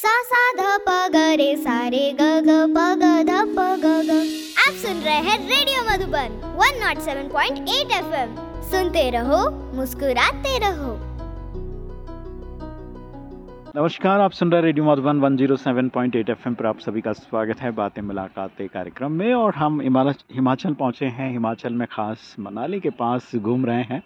सा सा ध प ग रे सा रे ग ग प ग ध प ग ग। आप सुन रहे हैं रेडियो मधुबन 107.8 एफएम सुनते रहो, मुस्कुराते रहो। नमस्कार, आप सुन रहे रेडियो मधुबन 107.8 एफएम पर आप सभी का स्वागत है बातें मुलाकातें कार्यक्रम में और हम हिमाचल पहुँचे हैं। हिमाचल में ख़ास मनाली के पास घूम रहे हैं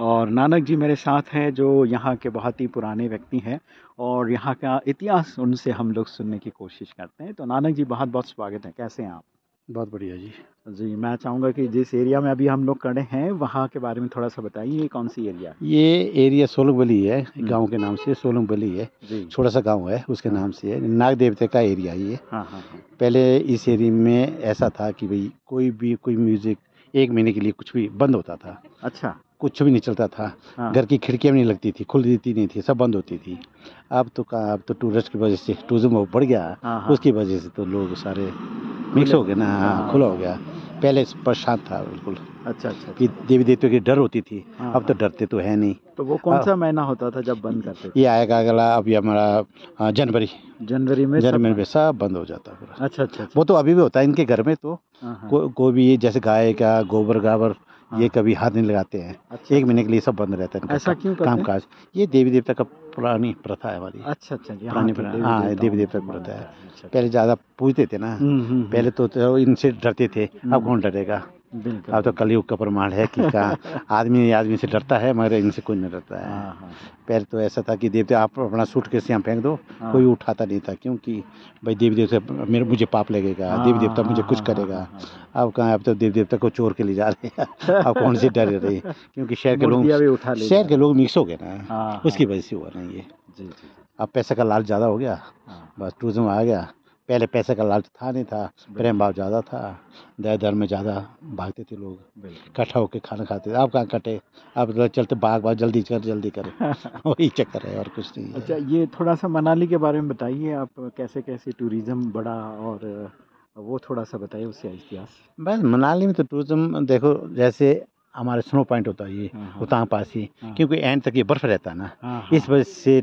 और नानक जी मेरे साथ हैं जो यहाँ के बहुत ही पुराने व्यक्ति हैं। और यहाँ का इतिहास उनसे हम लोग सुनने की कोशिश करते हैं। तो नानक जी बहुत बहुत स्वागत है। कैसे हैं आप? बहुत बढ़िया जी। जी मैं चाहूँगा कि जिस एरिया में अभी हम लोग खड़े हैं वहाँ के बारे में थोड़ा सा बताइए ये कौन सी एरिया है? ये एरिया सोलंग बली है हम्म। गाँव के नाम से सोलंग बली है। जी। छोटा सा गाँव है उसके नाम से है। नाग देवते का एरिया है ये। हाँ हाँ हाँ। पहले इस एरिया में ऐसा था कि भाई कोई भी कोई म्यूज़िक एक महीने के लिए कुछ भी बंद होता था। अच्छा। कुछ भी नहीं चलता था। हाँ। घर की खिड़कियाँ भी नहीं लगती थी खुल देती नहीं थी सब बंद होती थी। अब तो कहा अब तो टूरिस्ट की वजह से टूरिज़्म बढ़ गया। हाँ हाँ। उसकी वजह से तो लोग सारे मिक्स हो गए ना हाँ, हाँ। खुला हो गया। पहले प्रशांत था बिल्कुल। अच्छा अच्छा कि देवी देवताओं की डर होती थी हाँ, अब तो हाँ। डरते तो है नहीं। तो वो कौन हाँ। सा महीना होता था जब बंद करते ये आएगा अगला अभी हमारा जनवरी। जनवरी में जनवरी में सब बंद हो जाता है अच्छा अच्छा अच्छा। वो तो अभी भी होता है इनके घर में तो हाँ, हाँ। कोई भी जैसे गाय का गोबर गाबर ये हाँ। कभी हाथ नहीं लगाते हैं। अच्छा एक महीने के लिए सब बंद रहता है ऐसा क्यों काम काज ये देवी देवता का पुरानी प्रथा है हमारी। अच्छा अच्छा जी पुरानी प्रथा। हाँ, देवी देवता की प्रथा है। हैं, अच्छा, पहले ज़्यादा पूजते थे ना। अच्छा। हम्म, हम्म, पहले तो, इनसे डरते थे। हम्म। अब कौन डरेगा? हम्म, अब तो कलयुग का प्रमाण है कि का आदमी आदमी से डरता है मगर इनसे कोई नहीं डरता है। हाँ हाँ। पहले तो ऐसा था कि देवते आप अपना सूट कैसे यहाँ फेंक दो हाँ। कोई उठाता नहीं था क्योंकि भाई देवी देवता मेरे मुझे पाप लगेगा देवी देवता मुझे कुछ करेगा। अब कहाँ अब तो देवी देवता को चोर के ले जा रहे हैं। अब कौन सी डर रही क्योंकि शहर के लोग उठा शहर के लोग मिक्स हो गए ना। उसकी वजह से हुआ ना ये। अब पैसे का लाल ज़्यादा हो गया बस टूरिज़्म आ गया। पहले पैसे का लालच था नहीं था प्रेम भाव ज़्यादा था दया धर्म में ज़्यादा भागते थे लोग इकट्ठा होकर खाना खाते थे। अब कहाँ कटे अब तो चलते भाग भाग जल्दी कर जल्दी करें। वही चक्कर है और कुछ नहीं अच्छा ये थोड़ा सा मनाली के बारे में बताइए आप कैसे कैसे टूरिज़्म बढ़ा और वो थोड़ा सा बताइए उससे इतिहास। बस मनाली में तो टूरिज़्म देखो जैसे हमारे स्नो पॉइंट होता है ये हाँ, हाँ, पास ही हाँ, क्योंकि एंड तक ये बर्फ़ रहता है ना इस वजह से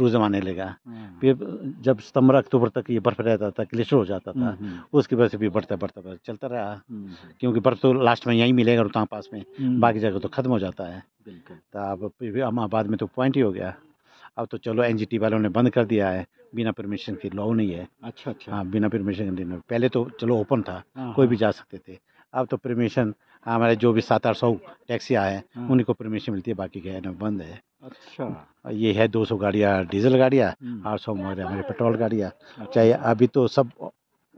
टूरिज़्म आने लगा। हाँ, फिर जब सितंबर अक्टूबर तक ये बर्फ़ रहता था ग्लेशियर हो जाता हम्म, था हम्म, उसकी वजह से भी बढ़ता बढ़ता बढ़ता चलता रहा। हम्म, क्योंकि बर्फ़ तो लास्ट में यहीं मिलेगा रोहतांग पास में हम्म, बाकी जगह तो ख़त्म हो जाता है। तो अब भी अहमदाबाद में तो पॉइंट ही हो गया। अब तो चलो एनजीटी वालों ने बंद कर दिया है बिना परमिशन के लॉ नहीं है। अच्छा अच्छा। हाँ बिना परमिशन के पहले तो चलो ओपन था हाँ, कोई भी हाँ, जा सकते थे। अब तो परमिशन हमारे जो भी सात आठ सौ टैक्सी आए हैं हाँ, उन्हीं को परमिशन मिलती है बाकी क्या है ना बंद है। अच्छा। ये है दो सौ गाड़ियाँ डीजल गाड़ियाँ हम्म, आठ सौ हमारे हमारे पेट्रोल गाड़ियाँ अच्छा, चाहे अभी तो सब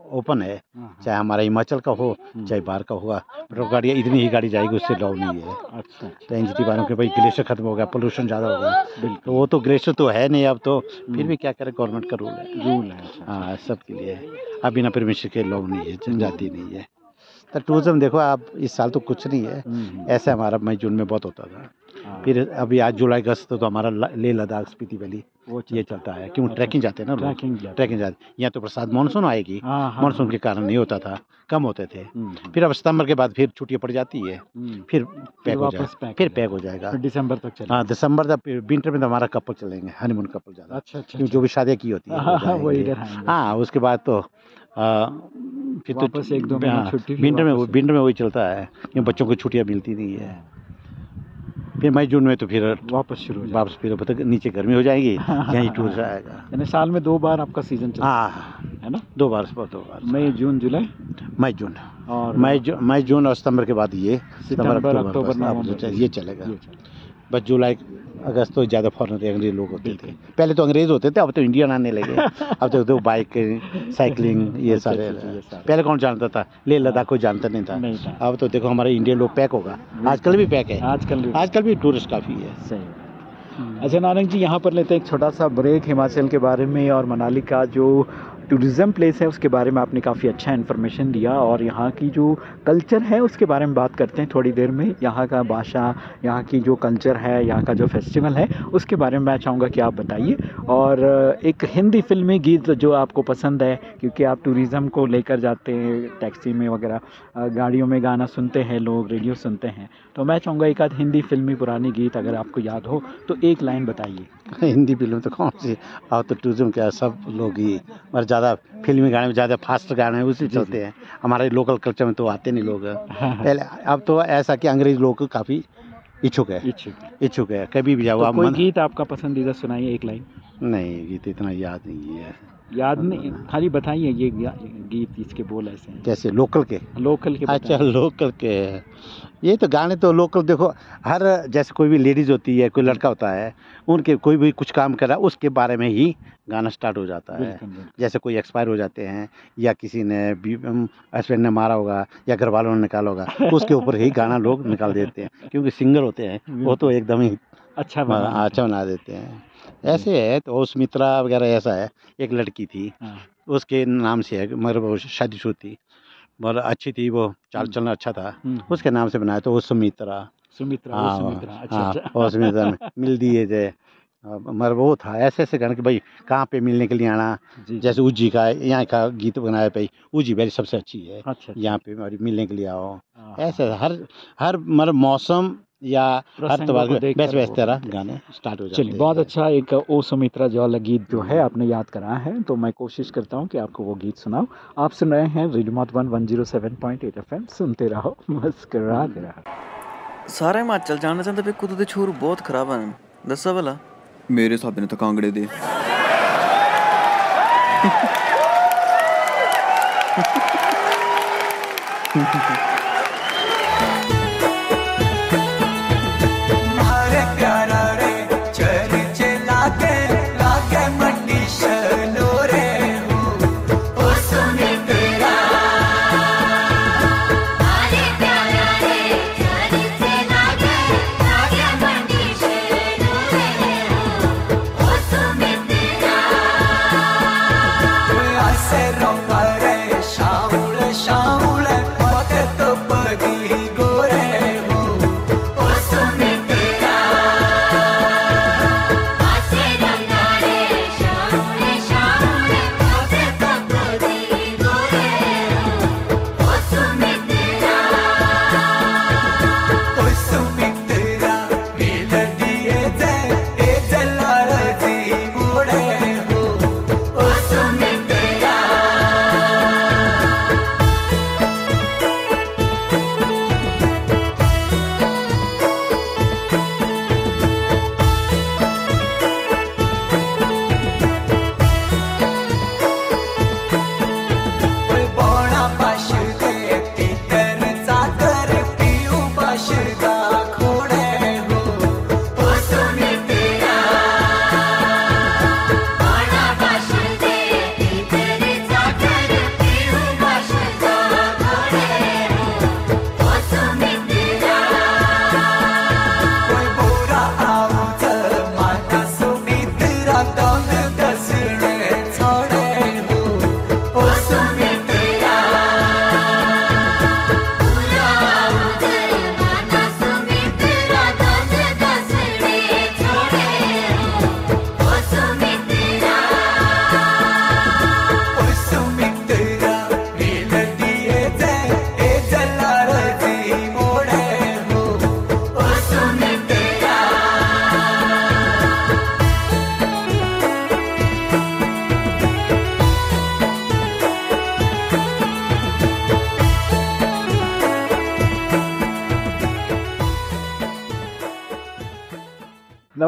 ओपन है हाँ, हाँ, चाहे हमारा हिमाचल का हो हम्म, चाहे बाहर का होगा पेट्रोल गाड़ियाँ इतनी ही गाड़ी जाएगी उससे लॉ नहीं है। अच्छा। अच्छा तो एन वालों के भाई ग्लेशियर खत्म हो गया पोल्यूशन ज़्यादा हो गया। तो वो तो ग्लेशियर तो है नहीं अब तो फिर हम्म, भी क्या करें गवर्नमेंट का रूल है। रूल है अच्छा, हाँ सबके लिए अभी ना परमिशन के लॉ नहीं है जनजाति नहीं है। तो टूरिज़्म देखो आप इस साल तो कुछ नहीं है। हम्म, हम्म, ऐसे हमारा मई जून में बहुत होता था। हाँ, फिर अभी आज जुलाई अगस्त तो हमारा ल- लेह लद्दाख स्पीति वैली वो ये चलता है। क्यों? अच्छा, ट्रैकिंग जाते हैं ना ट्रैकिंग जाते ट्रैकिंग जाते यहाँ तो बरसात मानसून आएगी। हाँ हाँ मानसून के कारण नहीं होता था। कम होते थे। हम्म, फिर अब सितंबर के बाद फिर छुट्टियाँ पड़ जाती है। फिर पैक हो जाएगा फिर पैक हो जाएगा। दिसंबर तक हाँ दिसंबर तक विंटर में तो हमारा कपल चलेंगे। हनीमून कपल ज़्यादा। अच्छा अच्छा जो भी शादियाँ की होती है हाँ, उसके बाद तो फिर तो एक दो महीना हाँ, विंटर में विंटर में वही चलता है क्योंकि बच्चों को छुट्टियाँ मिलती नहीं है। फिर मई जून में तो फिर वापस शुरू हो वापस फिर तक नीचे गर्मी हो जाएगी यहीं टूर आएगा। यानी साल में दो बार आपका सीज़न चलता हाँ है ना? दो बार दो बार। मई जून जुलाई? मई जून। और मई जू मई जून और सितंबर के बाद ये सितंबर, अक्टूबर, ये चलेगा। बस जुलाई अगस्त तो ज़्यादा फॉरनर अंग्रेज़ लोग होते थे। पहले तो अंग्रेज़ होते थे अब तो इंडियन आने लगे। अब तो, तो बाइक साइकिलिंग ये अच्छा, सारे अच्छा, ये सारे। पहले कौन जानता था? ले लद्दाख कोई जानता नहीं था। अब तो देखो हमारे इंडियन लोग पैक होगा। आजकल भी पैक है। आजकल भी- आजकल भी टूरिस्ट काफ़ी है। सही अच्छा नानक जी यहाँ पर लेते हैं एक छोटा सा ब्रेक हिमाचल के बारे में और मनाली का जो टूरिज़्म प्लेस है, उसके बारे में आपने काफ़ी अच्छा इन्फॉर्मेशन दिया और यहाँ की जो कल्चर है, उसके बारे में बात करते हैं थोड़ी देर में। यहाँ का भाषा, यहाँ की जो कल्चर है, यहाँ का जो फेस्टिवल है, उसके बारे में मैं चाहूँगा कि आप बताइए। और एक हिंदी फिल्मी गीत जो आपको पसंद है, क्योंकि आप टूरिज़म को लेकर जाते हैं टैक्सी में वगैरह गाड़ियों में गाना सुनते हैं लोग रेडियो सुनते हैं। तो मैं चाहूँगा एक आध हिंदी फिल्मी पुरानी गीत अगर आपको याद हो तो एक लाइन बताइए। हिंदी फ़िल्म तो कौन सी? अब तो टूरिज़्म क्या है, सब लोग ही मगर ज़्यादा फिल्मी गाने में ज़्यादा फास्ट गाने हैं उसी चलते हैं। हमारे लोकल कल्चर में तो आते नहीं लोग। हाँ, हाँ, पहले अब तो ऐसा कि अंग्रेज़ लोग काफ़ी इच्छुक है। इच्छुक इच्छुक है। कभी भी जाओ तो आप कोई गीत आपका पसंदीदा सुनाइए एक लाइन। नहीं गीत इतना याद नहीं है। याद नहीं खाली बताइए ये गीत इसके बोल ऐसे हैं। कैसे? लोकल के? लोकल के अच्छा लोकल के ये तो गाने तो लोकल देखो हर जैसे कोई भी लेडीज़ होती है कोई लड़का होता है उनके कोई भी कुछ काम कर रहा है उसके बारे में ही गाना स्टार्ट हो जाता है। जैसे कोई एक्सपायर हो जाते हैं या किसी ने हस्बैंड ने मारा होगा या घर वालों ने निकाला होगा तो उसके ऊपर ही गाना लोग निकाल देते हैं क्योंकि सिंगर होते हैं वो तो एकदम ही अच्छा बना अच्छा बना देते हैं। ऐसे है तो उस मित्रा वगैरह ऐसा है एक लड़की थी हाँ, उसके नाम से है मगर वो शादीशुदा थी मगर अच्छी थी वो चाल चलना अच्छा था। हम्म, उसके नाम से बनाया तो वो सुमित्रा। सुमित्रा हाँ सुमित्रा अच्छा हाँ अच्छा वो सुमित्रा मिल दिए थे। मगर वो था ऐसे ऐसे गाने कि भाई कहाँ पे मिलने के लिए आना? जैसे उजी का यहाँ का गीत बनाया भाई उज्जी मेरी सबसे अच्छी है। अच्छा अच्छा, यहाँ पे मिलने के लिए आओ। हाँ, ऐसे हर हर मतलब मौसम या हर तबार बैच बैच तेरा गाने स्टार्ट हो जाते चलिए बहुत अच्छा एक ओ सुमित्रा जौल गीत जो है हम्म। आपने याद कराया है तो मैं कोशिश करता हूँ कि आपको वो गीत सुनाऊँ। आप सुन रहे हैं रेडमोट one one zero seven point eight F M सुनते रहो मुस्कराते हम्म। रहो। सारा हिमाचल जानना चाहते भी तो कुदू के छूर बहुत खराब हैं। दसा भला। मेरे स्हाबे ने तो कांगड़े दे। Ha ha.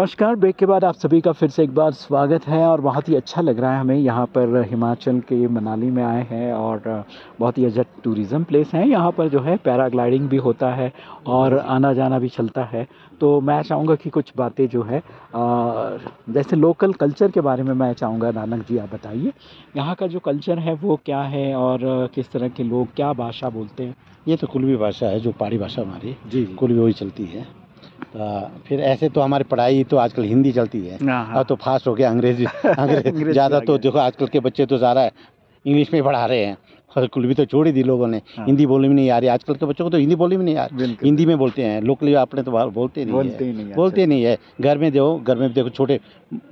नमस्कार ब्रेक के बाद आप सभी का फिर से एक बार स्वागत है और बहुत ही अच्छा लग रहा है हमें। यहाँ पर हिमाचल के मनाली में आए हैं और बहुत ही अच्छा टूरिज़म प्लेस है। यहाँ पर जो है पैराग्लाइडिंग भी होता है और आना जाना भी चलता है। तो मैं चाहूँगा कि कुछ बातें जो है अ, जैसे लोकल कल्चर के बारे में मैं चाहूँगा। नानक जी आप बताइए यहाँ का जो कल्चर है वो क्या है और किस तरह के लोग क्या भाषा बोलते हैं? ये तो कुलवी भाषा है जो पहाड़ी भाषा हमारी जी। कुलवी वही चलती है। तो फिर ऐसे तो हमारी पढ़ाई तो आजकल हिंदी चलती है। हाँ, हाँ। अब तो फास्ट हो गया अंग्रेज़ी अंग्रेज़ी ज़्यादा तो। देखो आजकल के बच्चे तो ज़्यादा इंग्लिश में पढ़ा रहे हैं। और कुलवी तो छोड़ ही दी लोगों ने। हाँ। हिंदी बोलने में नहीं आ रही। आजकल के बच्चों को तो हिंदी बोलने में नहीं आ रही। हिंदी में बोलते हैं लोकली अपने तो बोलते नहीं बोलते है। नहीं, अच्छा। बोलते नहीं है। घर में देखो घर में देखो छोटे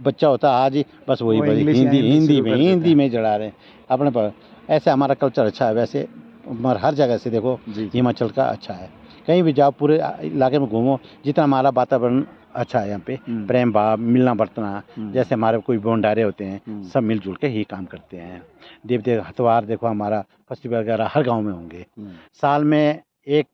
बच्चा होता आज ही बस वही हिंदी हिंदी में हिंदी में जड़ा रहे हैं। अपने पर ऐसे हमारा कल्चर अच्छा है। वैसे हर जगह से देखो। हिमाचल का अच्छा है। कहीं भी जाओ पूरे इलाके में घूमो जितना हमारा वातावरण अच्छा है यहाँ पे हम्म। प्रेम भाव मिलना बरतना हम्म। जैसे हमारे कोई भंडारे होते हैं हम्म। सब मिलजुल के ही काम करते हैं। देव देव हथवार देखो हमारा फेस्टिवल वगैरह हर गाँव में होंगे। साल में एक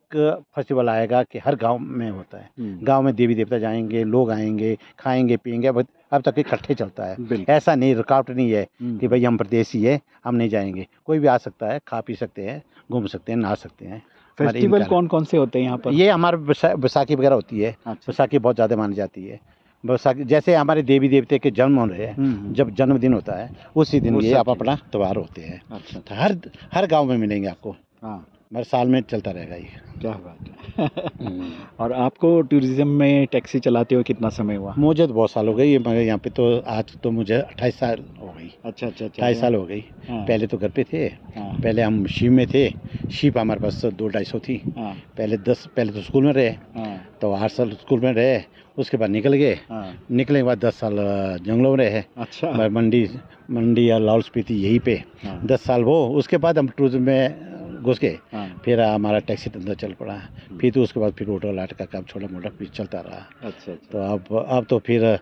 फेस्टिवल आएगा कि हर गाँव में होता है। गाँव में देवी देवता जाएँगे लोग आएँगे खाएँगे पिएँगे अब अब तक इकट्ठे चलता है। ऐसा नहीं रुकावट नहीं है कि भाई हम प्रदेशी है हम नहीं जाएँगे। कोई भी आ सकता है खा पी सकते हैं घूम सकते हैं नहा सकते हैं। फेस्टिवल कौन कौन से होते हैं यहाँ पर? ये हमारे बैसाखी वगैरह होती है। अच्छा। बैसाखी बहुत ज़्यादा मानी जाती है। बैसाखी जैसे हमारे देवी देवते के जन्म हो रहे हैं हम्म, जब जन्मदिन होता है उसी दिन ये आप अपना त्यौहार होते हैं। अच्छा। तो हर हर गाँव में मिलेंगे आपको। हाँ। हर साल में चलता रहेगा ये। क्या बात है। और आपको टूरिज़्म में टैक्सी चलाते हुए कितना समय हुआ? मुझे तो बहुत साल हो गई मगर यहाँ पे तो आज तो मुझे अट्ठाईस साल हो गई। अच्छा अच्छा अच्छा। अट्ठाईस साल हो गई। हाँ, पहले तो घर पे थे। हाँ, पहले हम शिव में थे। शिप हमारे पास दो ढाई सौ थी। हाँ, पहले दस पहले तो स्कूल में रहे। हाँ, तो आठ साल स्कूल में रहे। उसके बाद निकल गए। निकलने के बाद दस साल जंगलों में रहे। अच्छा। मंडी मंडी या लाहौल स्पीति यहीं पे। दस साल वो। उसके बाद हम टूरिज़्म में घुस गए। हाँ, फिर हमारा टैक्सी धंधा चल पड़ा। फिर तो उसके बाद फिर ऑटो लाट का काम छोटा मोटा फिर चलता रहा। अच्छा अच्छा। तो अब अब तो फिर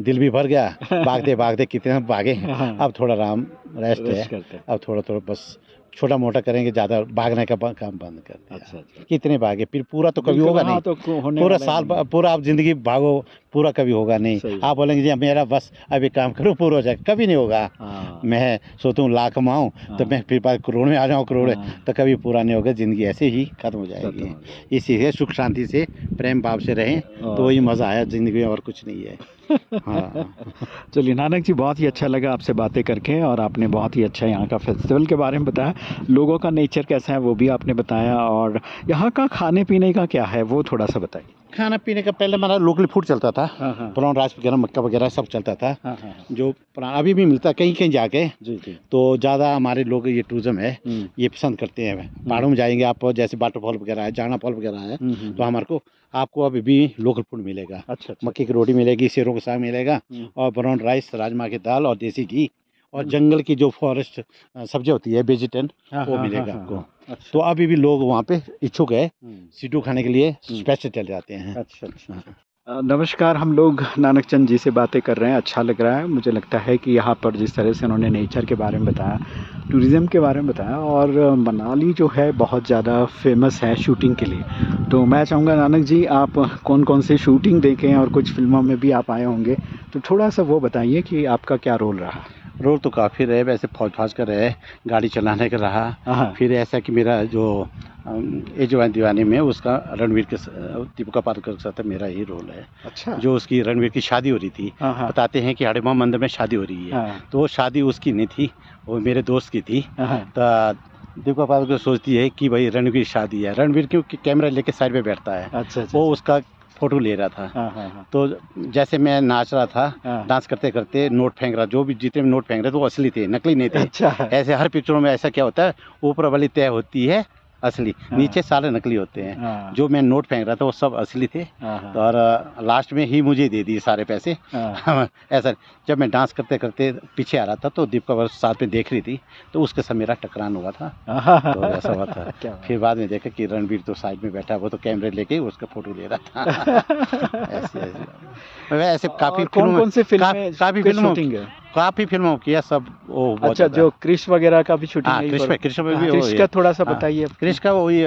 दिल भी भर गया। भागते भागते कितने हम भागे हाँ। अब थोड़ा आराम रेस्ट है। अब थोड़ा थोड़ा बस छोटा मोटा करेंगे ज़्यादा भागने का काम बंद कर दिया। अच्छा अच्छा। कितने भागे? फिर पूरा तो कभी होगा हाँ, नहीं। तो होने पूरा साल पूरा आप ज़िंदगी भागो पूरा कभी होगा नहीं। आप बोलेंगे जी मेरा बस अभी काम करो पूरा हो जाए कभी नहीं होगा। हाँ, मैं सोचता हूँ लाख कमाऊँ तो हाँ। मैं फिर बाद करोड़ में आ जाऊँ करोड़। हाँ। तो कभी पूरा नहीं होगा ज़िंदगी ऐसे ही खत्म हो जाएगी। जाएगी। इसी से सुख शांति से प्रेम भाव से रहें तो वही मज़ा आया ज़िंदगी में और कुछ नहीं है। हाँ। चलिए नानक जी बहुत ही अच्छा लगा आपसे बातें करके और आपने बहुत ही अच्छा यहाँ का फेस्टिवल के बारे में बताया। लोगों का नेचर कैसा है वो भी आपने बताया और यहाँ का खाने पीने का क्या है वो थोड़ा सा बताइए। खाना पीने का पहले हमारा लोकल फ़ूड चलता था। हाँ हाँ। ब्राउन राइस वगैरह मक्का वगैरह सब चलता था। हाँ हाँ जो पुरा- अभी भी मिलता है कहीं कहीं जाके। जी जी। तो ज़्यादा हमारे लोग ये टूरिज़्म है हम्म, ये पसंद करते हैं। पहाड़ों में जाएँगे आप जैसे वाटरफॉल वगैरह है जाना फॉल वगैरह है हम्म, हम्म, तो हमारे को आपको अभी भी लोकल फ़ूड मिलेगा। अच्छा अच्छा। मक्की की रोटी मिलेगी शेरों का साग मिलेगा हम्म। और ब्राउन राइस राजमा की दाल और देसी घी। और जंगल की जो फॉरेस्ट सब्ज़ी होती है वेजिटेन हाँ, वो हाँ, मिलेगा हाँ, आपको। हाँ, अच्छा। तो अभी भी लोग वहाँ पे इच्छुक है हम्म, सीटू खाने के लिए हम्म। स्पेशल चले जाते हैं। अच्छा अच्छा नमस्कार हम लोग नानक चंद जी से बातें कर रहे हैं अच्छा लग रहा है। मुझे लगता है कि यहाँ पर जिस तरह से उन्होंने नेचर के बारे में बताया टूरिज़्म के बारे में बताया और मनाली जो है बहुत ज़्यादा फ़ेमस है शूटिंग के लिए। तो मैं चाहूँगा नानक जी आप कौन कौन से शूटिंग देखें और कुछ फ़िल्मों में भी आप आए होंगे तो थोड़ा सा वो बताइए कि आपका क्या रोल रहा? रोल तो काफ़ी रहे वैसे फौज फाज का रहे गाड़ी चलाने का रहा। हाँ। फिर ऐसा कि मेरा जो अम, ए जवान दीवानी में उसका रणवीर के दीपिका पादुकोण के साथ मेरा ही रोल है। अच्छा। जो उसकी रणवीर की शादी हो रही थी हाँ हाँ। बताते हैं कि हड़मा मंदिर में शादी हो रही है। तो वो शादी उसकी नहीं थी वो मेरे दोस्त की थी। तो दीपिका पादुकोण सोचती है कि भाई रणवीर शादी है। रणवीर क्योंकि कैमरा लेके साइड पे बैठता है। अच्छा अच्छा वो उसका फ़ोटो ले रहा था। हाँ हाँ हाँ। तो जैसे मैं नाच रहा था हाँ। डांस करते करते नोट फेंक रहा जो भी जितने में नोट फेंक रहे थे वो असली थे नकली नहीं थे। अच्छा। ऐसे हर पिक्चरों में ऐसा क्या होता है ऊपर वाली तय होती है असली हाँ। नीचे सारे नकली होते हैं। हाँ। जो मैं नोट फेंक रहा था वो सब असली थे। हाँ तो और लास्ट में ही मुझे दे दिए सारे पैसे। हाँ। ऐसा जब मैं डांस करते करते पीछे आ रहा था तो दीपिका वर्ष साथ में देख रही थी तो उसके साथ मेरा टकरान हुआ था। तो ऐसा हुआ था। फिर बाद में देखा कि रणवीर तो साइड में बैठा वो तो कैमरे लेके उसका फ़ोटो ले रहा था। ऐसे ऐसे। काफ़ी कौन कौन से फ़िल्म काफ़ी फ़िल्मों काफ़ी फ़िल्मों की है सब वो अच्छा जो क्रिश वगैरह का भी शूटिंग हाँ कृष्ण कृष्ण में हाँ, भी क्रिश का थोड़ा सा हाँ, बताइए। क्रिश का वही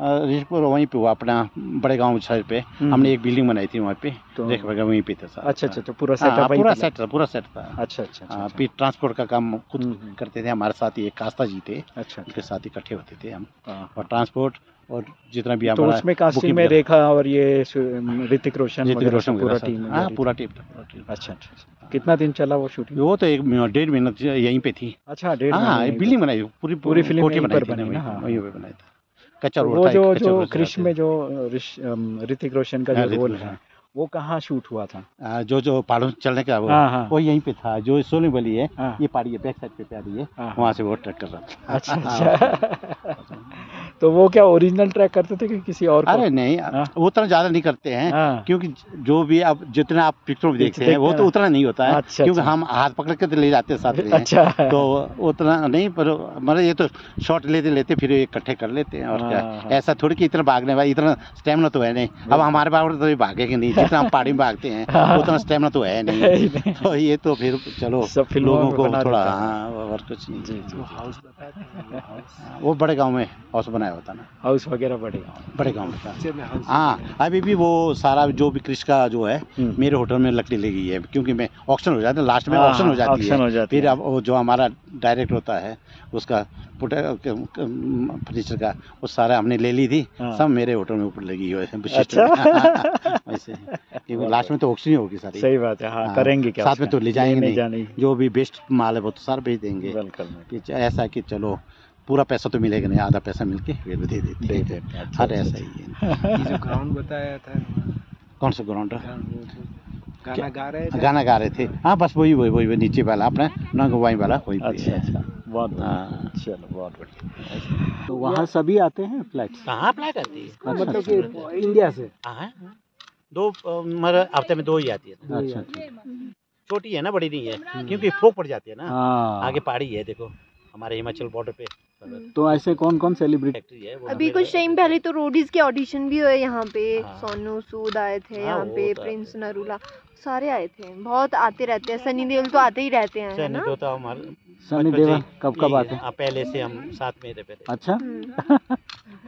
रिशपुर वहीं पे हुआ अपना बड़े गाँव साइड पे। हम्म। हमने एक बिल्डिंग बनाई थी वहाँ पे। तो- देख वगैरह वहीं पे था अच्छा अच्छा तो पूरा हाँ, सेटअप पूरा सेट था। पूरा सेट था। अच्छा अच्छा अच्छा हाँ, अच्छा, फिर ट्रांसपोर्ट का काम खुद हम्म, हम्म। करते थे हमारे साथ ही एक कास्ता जी थे। अच्छा उनके साथ इकट्ठे होते थे हम। हाँ। और ट्रांसपोर्ट और जितना भी तो उसमें कास्टिंग में रेखा और ये ऋतिक रोशन ऋतिक रोशन पूरा टीम हाँ पूरा टीम था अच्छा अच्छा अच्छा। कितना दिन चला वो शूटिंग वो तो एक डेढ़ महीना यहीं पे थी। अच्छा डेढ़ हाँ बिल्डिंग बनाई पूरी पूरी फ़िल्म बनाई वहीं पे- हाँ। वहीं पे बनाया था। कच्चा तो रोड वो जो जो क्रिश में जो ऋतिक रोशन का हाँ, जो रोल है। वो कहाँ शूट हुआ था? आ, जो जो पहाड़ों चलने का वो हाँ, हाँ। वो यहीं पे था जो सोनी वाली है हाँ। ये पहाड़ी है बैक साइड पे प्यारी है हाँ, वहाँ से वो ट्रैक कर रहा था। अच्छा अच्छा। तो वो क्या ओरिजिनल ट्रैक करते थे कि किसी और को? अरे नहीं वो उतना ज़्यादा नहीं करते हैं हाँ। क्योंकि जो भी आप जितना आप पिक्चरों में देखते हैं वो तो उतना नहीं होता है अच्छा, क्योंकि अच्छा। हम हाथ पकड़ के तो ले जाते हैं साथ में। अच्छा। तो उतना नहीं पर मतलब ये तो शॉट लेते लेते फिर इकट्ठे कर लेते हैं और हाँ, क्या। हाँ। ऐसा थोड़ी कि इतना भागने वाला इतना स्टेमिना तो है नहीं। अब हमारे पास तो भागेंगे नहीं जितना हम पहाड़ी में भागते हैं हाँ। उतना स्टेमिना तो है है नहीं तो ये तो फिर चलो सब लोगों को थोड़ा हाँ। और कुछ नहीं। वो बड़े गाँव में हाउस बनाया होता ना। हाउस वगैरह बड़े गाँव में। था। पिक्चर हाँ अभी भी वो सारा जो भी कृषि का जो है हम्म। मेरे होटल में लकड़ी लगी है क्योंकि मैं ऑप्शन हो जाता है लास्ट में हाँ, ऑप्शन हो जाती है। हो जाती फिर अब जो हमारा डायरेक्ट होता है उसका फर्नीचर का वो सारा हमने ले ली थी हाँ। सब मेरे होटल में ऊपर लगी हुई है। अच्छा। वैसे। क्योंकि लास्ट में तो ऑप्शन ही होगी सारी। सही बात है हाँ हाँ, करेंगे क्या साथ में तो ले जाएँगे नहीं। जो भी बेस्ट माल है वो तो सारा बेच देंगे। कि ऐसा है कि चलो पूरा पैसा तो मिलेगा नहीं आधा पैसा मिलके फिर दे देते दे हैं देते हैं, अच्छा, हर अच्छा, ऐसा ही है। जो ग्राउंड बताया था कौन सा ग्राउंड है गाना गा रहे थे? गाना गा रहे थे। हाँ बस वही वही वही वही नीचे वाला अपना नंगवाई वाला वही अच्छा अच्छा। बहुत हाँ। चलो बहुत बढ़िया। तो वहाँ सभी आते हैं फ्लैट्स? कहाँ अप्लाई करती है? मतलब कि इंडिया से? हाँ दो अ, मतलब हफ़्ते में दो ही आती है। अच्छा अच्छा। छोटी है ना बड़ी नहीं है क्योंकि फोक पड़ जाती है ना। हाँ। आगे पहाड़ी है देखो हमारे हिमाचल बॉर्डर पे। तो ऐसे कौन कौन सेलिब्रिटी है अभी कुछ टाइम पहले तो रोडीज के ऑडिशन भी हुए यहाँ पे हाँ। सोनू सूद आए थे हाँ, यहाँ पे तो प्रिंस नरूला सारे आए थे बहुत आते रहते हैं सनी देओल तो आते ही रहते हैं है ना? तो था हमारे सनी से कब कब आते हैं। हाँ, पहले से हम साथ में थे। पहले अच्छा? हम्म।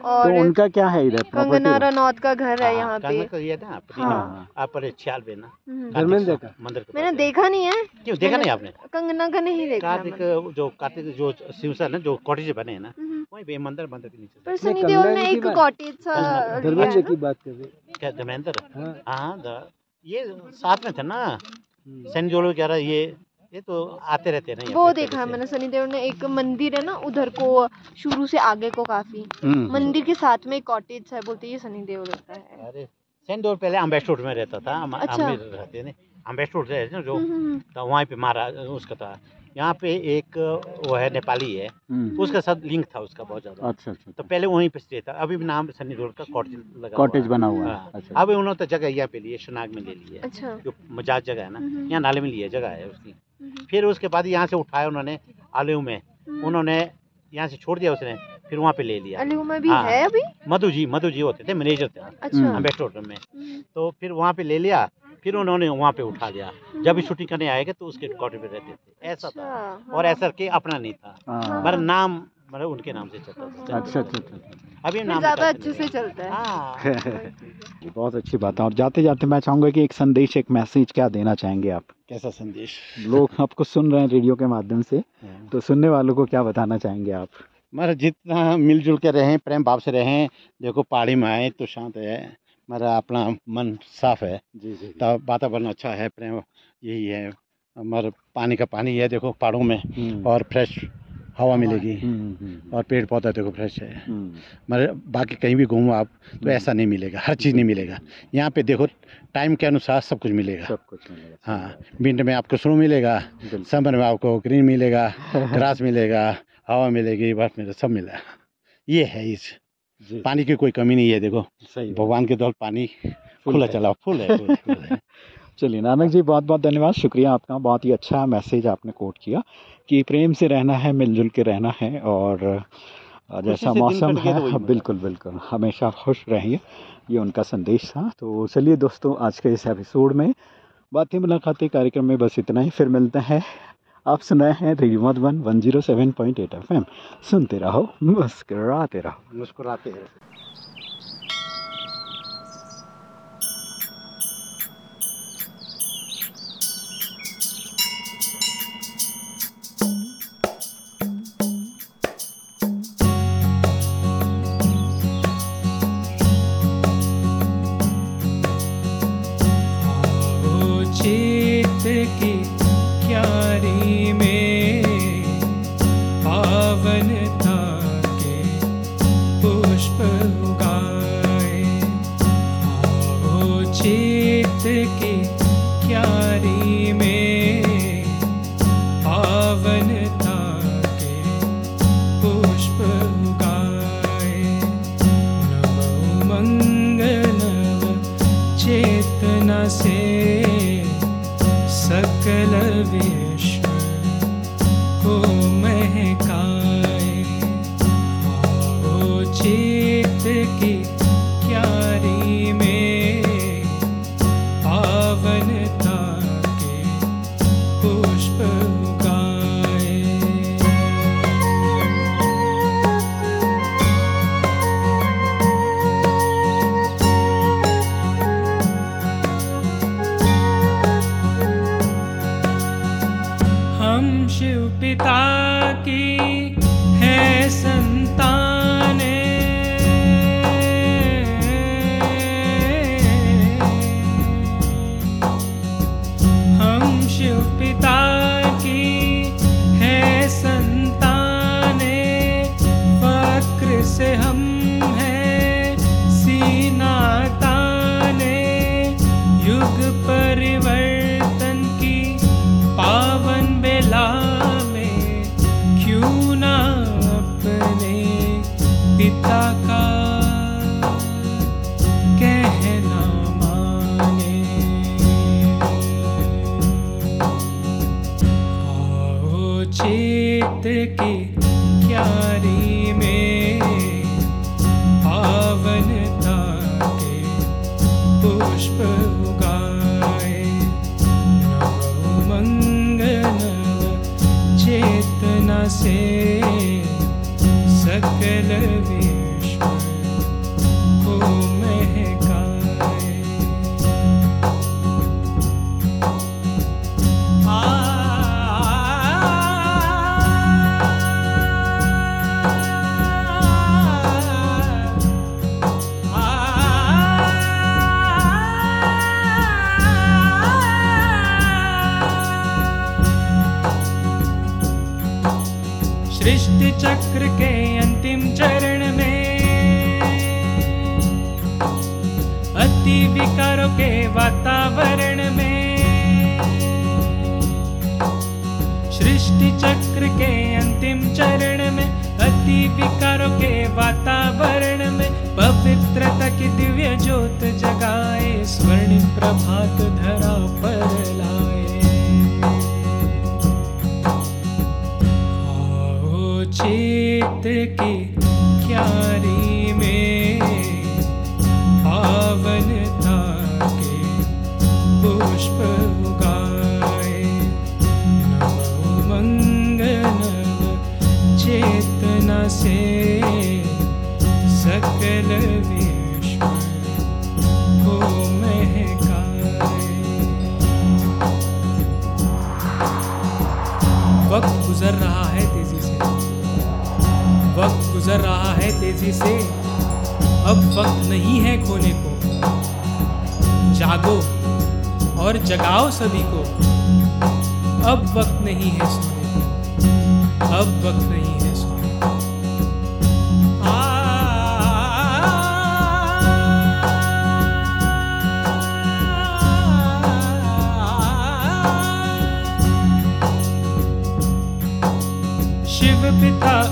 तो उनका क्या है इधर? कंगना रनौत का घर है हाँ, यहाँ पे। अपनी हाँ। आप पर छियालवे ना? हम्म। धर्मेंद्र का? मंदिर मैंने देखा नहीं है। क्यों देखा नहीं आपने? कंगना का नहीं देखा कार्तिक जो कार्तिक जो शिवसर ना जो कॉटेज बने हैं ना हम्म। वहीं पे मंदिर मंदिर के नीचे पर सनी देओल की ने एक बात- कॉटेज सा धर्मेंद्र की बात कर रहे क्या धर्मेंद्र? हाँ। हाँ ये साथ में थे ना। सैन जोलो वगैरह ये ये तो आते रहते हैं ना वो देखा है मैंने सनी देओल ने एक मंदिर है ना उधर को शुरू से आगे को काफ़ी। हम्म। मंदिर के साथ में एक कॉटेज है बोलते हैं ये सनी देओल रहता है। अरे सैन जोल पहले अम्बेस्टोर में रहता था हम अच्छा। रहते थे अम्बेस्टोर से ना जो हम्म, हम्म, तो वहाँ पे महाराज उसका था। यहाँ पे एक वो है नेपाली है। उसका साथ लिंक था उसका बहुत ज़्यादा। अच्छा अच्छा तो पहले वहीं पे स्टे था अभी भी नाम सनी देओल का कॉटेज लगा कॉटेज बना हुआ है। हाँ। अच्छा। अब उन्होंने तो जगह यहाँ पे ली है शनाग में ले ली है। अच्छा। जो मजाज जगह है ना यहाँ नाले में ली है जगह है उसकी। फिर उसके बाद यहाँ से उठाया उन्होंने आलू में। हम्म। उन्होंने यहाँ से छोड़ दिया उसने फिर वहाँ पे ले लिया। अलीगढ़ में भी हाँ। है अभी? मधु जी मधु जी होते थे मैनेजर थे। अच्छा। अम्बेस्टर में। हम्म, तो फिर वहाँ पे ले लिया फिर उन्होंने वहाँ पे उठा लिया। जब भी शूटिंग करने आएगा तो उसके क्वार्टर पे रहते थे। ऐसा था। अच्छा, और हाँ। ऐसा के अपना नहीं था। हाँ। मेरा नाम मतलब उनके नाम से चलता था। अच्छा अच्छा अच्छा अच्छा। अभी नाम ज़्यादा अच्छे से चलता है। हाँ। ये बहुत अच्छी बात है। और जाते जाते मैं चाहूँगा कि एक संदेश एक मैसेज क्या देना चाहेंगे आप? कैसा संदेश? लोग आपको सुन रहे हैं रेडियो के माध्यम से तो सुनने वालों को क्या बताना चाहेंगे आप? मेरा जितना मिलजुल के रहें प्रेम भाव से रहें देखो पहाड़ी में आए तो शांत है। मेरा अपना मन साफ़ है। जी जी तो वातावरण अच्छा है प्रेम यही है। हमारे पानी का पानी है देखो पहाड़ों में और फ्रेश हवा मिलेगी। और पेड़ पौधा देखो फ्रेश है। मगर बाकी कहीं भी घूमो आप तो ऐसा नहीं मिलेगा हर चीज़ नहीं मिलेगा। यहाँ पे देखो टाइम के अनुसार सब कुछ मिलेगा। सब कुछ मिलेगा हाँ विंटर में आपको स्नो मिलेगा समर में आपको ग्रीन मिलेगा ग्रास मिलेगा हवा मिलेगी बर्फ़ मिलेगा सब मिलेगा ये है इस। पानी की कोई कमी नहीं है देखो। भगवान के दौर पानी खुला चला फुल है। चलिए नानक जी बहुत बहुत धन्यवाद। शुक्रिया आपका बहुत ही अच्छा मैसेज आपने कोट किया कि प्रेम से रहना है मिलजुल के रहना है और जैसा मौसम है तो बिल्कुल बिल्कुल हमेशा खुश रहिए ये उनका संदेश था। तो चलिए दोस्तों आज के इस एपिसोड में बातें मुलाकातें कार्यक्रम में बस इतना ही फिर मिलते हैं। आप सुनाए रहे हैं radio Madhuban one zero seven point eight F M. सुनते रहो मुस्कराते रहो। मुस्कुराते हैं सकले गाय ओ मङ्गल चेतना से सकलेश्व सृष्टि चक्र के अंतिम चरण में, अति विकारों के वातावरण में, पवित्रता की दिव्य ज्योत जगाए, स्वर्ण प्रभात धरा पर लाए। आओ चेत की क्यारी वक्त गुजर रहा है तेज़ी से। वक्त गुजर रहा है तेज़ी से। अब वक्त नहीं है खोने को। जागो और जगाओ सभी को। अब वक्त नहीं है सोने को। अब वक्त नहीं है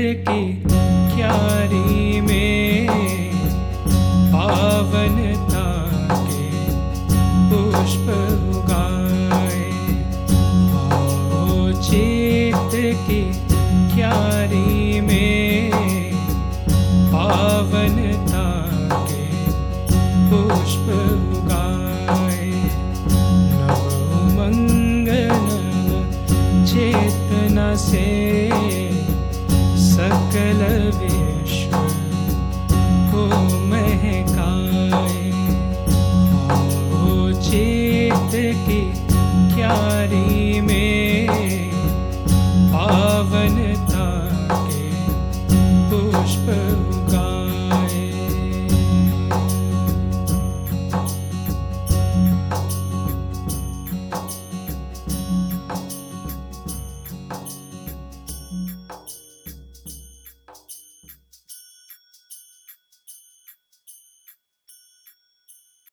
की